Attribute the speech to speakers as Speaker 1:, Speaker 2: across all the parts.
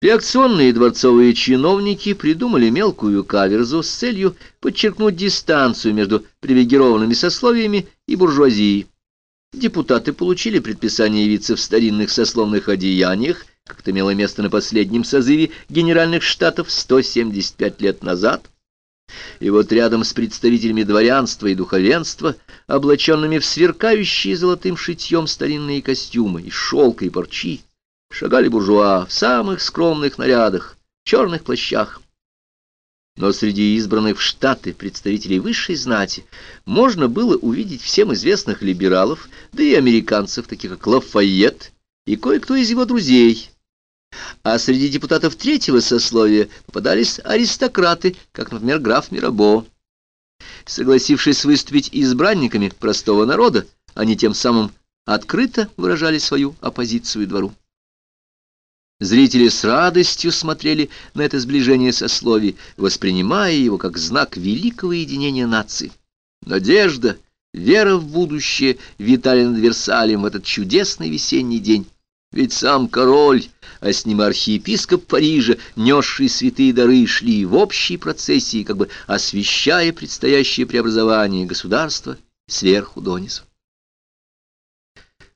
Speaker 1: Реакционные дворцовые чиновники придумали мелкую каверзу с целью подчеркнуть дистанцию между привилегированными сословиями и буржуазией. Депутаты получили предписание явиться в старинных сословных одеяниях, как это имело место на последнем созыве Генеральных Штатов 175 лет назад. И вот рядом с представителями дворянства и духовенства, облаченными в сверкающие золотым шитьем старинные костюмы из шелка и парчи, шагали буржуа в самых скромных нарядах, черных плащах. Но среди избранных в Штаты представителей высшей знати можно было увидеть всем известных либералов, да и американцев, таких как Лафайет и кое-кто из его друзей. А среди депутатов третьего сословия попадались аристократы, как, например, граф Мирабо. Согласившись выступить избранниками простого народа, они тем самым открыто выражали свою оппозицию двору. Зрители с радостью смотрели на это сближение сословий, воспринимая его как знак великого единения нации. Надежда, вера в будущее витали над Версалем в этот чудесный весенний день. Ведь сам король, а с ним архиепископ Парижа, несший святые дары, шли в общей процессии, как бы освещая предстоящее преобразование государства сверху донизу.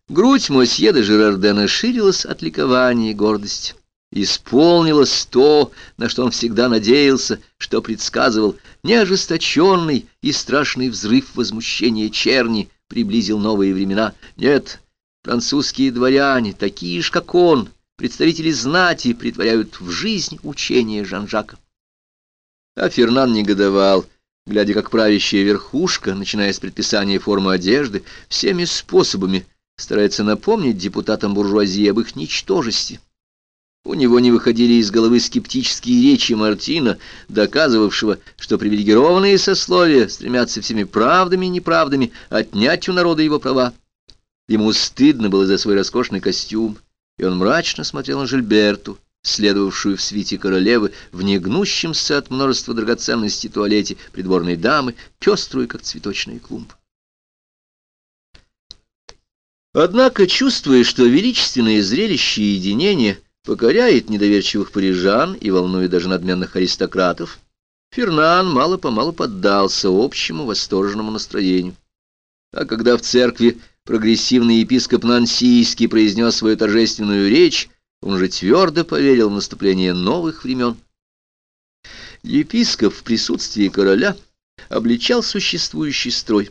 Speaker 1: Грудь мосье де Жерардена ширилась от ликования и гордости. Исполнилось то, на что он всегда надеялся, что предсказывал. Неожесточенный и страшный взрыв возмущения черни приблизил новые времена. Нет, французские дворяне, такие же, как он, представители знати, притворяют в жизнь учение Жан-Жака. А Фернан негодовал, глядя, как правящая верхушка, начиная с предписания формы одежды, всеми способами старается напомнить депутатам буржуазии об их ничтожести. У него не выходили из головы скептические речи Мартина, доказывавшего, что привилегированные сословия стремятся всеми правдами и неправдами отнять у народа его права. Ему стыдно было за свой роскошный костюм, и он мрачно смотрел на Жильберту, следовавшую в свите королевы в негнущемся от множества драгоценностей туалете придворной дамы, пеструю, как цветочный клумб. Однако, чувствуя, что величественное зрелище единения покоряет недоверчивых парижан и волнует даже надменных аристократов, Фернан мало-помалу поддался общему восторженному настроению. А когда в церкви прогрессивный епископ Нансийский произнес свою торжественную речь, он же твердо поверил в наступление новых времен. Епископ в присутствии короля обличал существующий строй,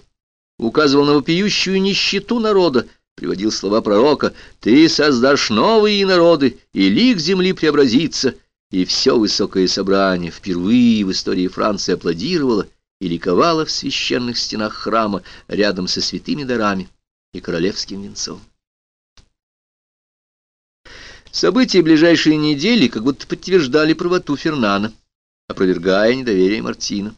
Speaker 1: указывал на вопиющую нищету народа, приводил слова пророка «Ты создашь новые народы, и лик земли преобразится». И все высокое собрание впервые в истории Франции аплодировало и ликовало в священных стенах храма рядом со святыми дарами и королевским венцом. События ближайшей недели как будто подтверждали правоту Фернана, опровергая недоверие Мартина.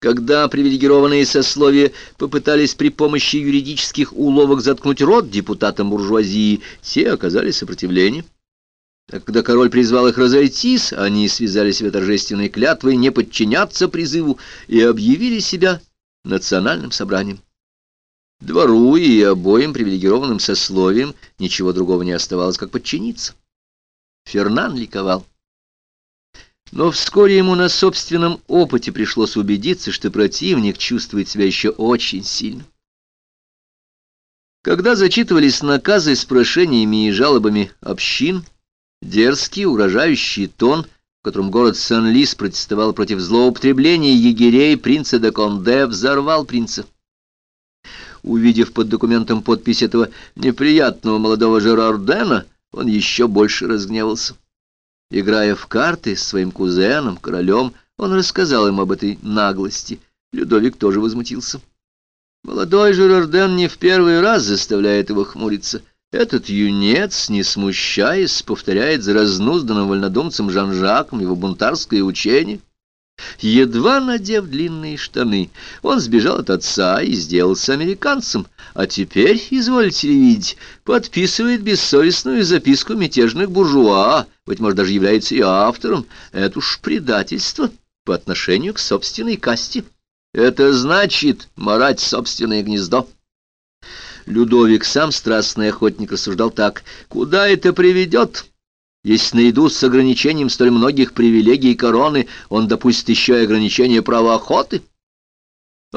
Speaker 1: Когда привилегированные сословия попытались при помощи юридических уловок заткнуть рот депутатам буржуазии, те оказали сопротивление. А когда король призвал их разойтись, они связали себя торжественной клятвой не подчиняться призыву и объявили себя национальным собранием. Двору и обоим привилегированным сословиям ничего другого не оставалось, как подчиниться. Фернан ликовал. Но вскоре ему на собственном опыте пришлось убедиться, что противник чувствует себя еще очень сильно. Когда зачитывались наказы с прошениями и жалобами общин, дерзкий, угрожающий тон, в котором город Сен-Лис протестовал против злоупотребления егерей принца де Конде, взорвал принца. Увидев под документом подпись этого неприятного молодого Жерардена, он еще больше разгневался. Играя в карты с своим кузеном, королем, он рассказал ему об этой наглости. Людовик тоже возмутился. Молодой Жерарден не в первый раз заставляет его хмуриться. Этот юнец, не смущаясь, повторяет за разнузданным вольнодумцем Жан-Жаком его бунтарское учение. Едва надев длинные штаны, он сбежал от отца и сделался американцем, а теперь, извольте видеть, подписывает бессовестную записку мятежных буржуа, быть может, даже является и автором. Это уж предательство по отношению к собственной касте. Это значит марать собственное гнездо. Людовик, сам страстный охотник, рассуждал так. Куда это приведет? Если найду с ограничением столь многих привилегий короны, он допустит еще и ограничение права охоты.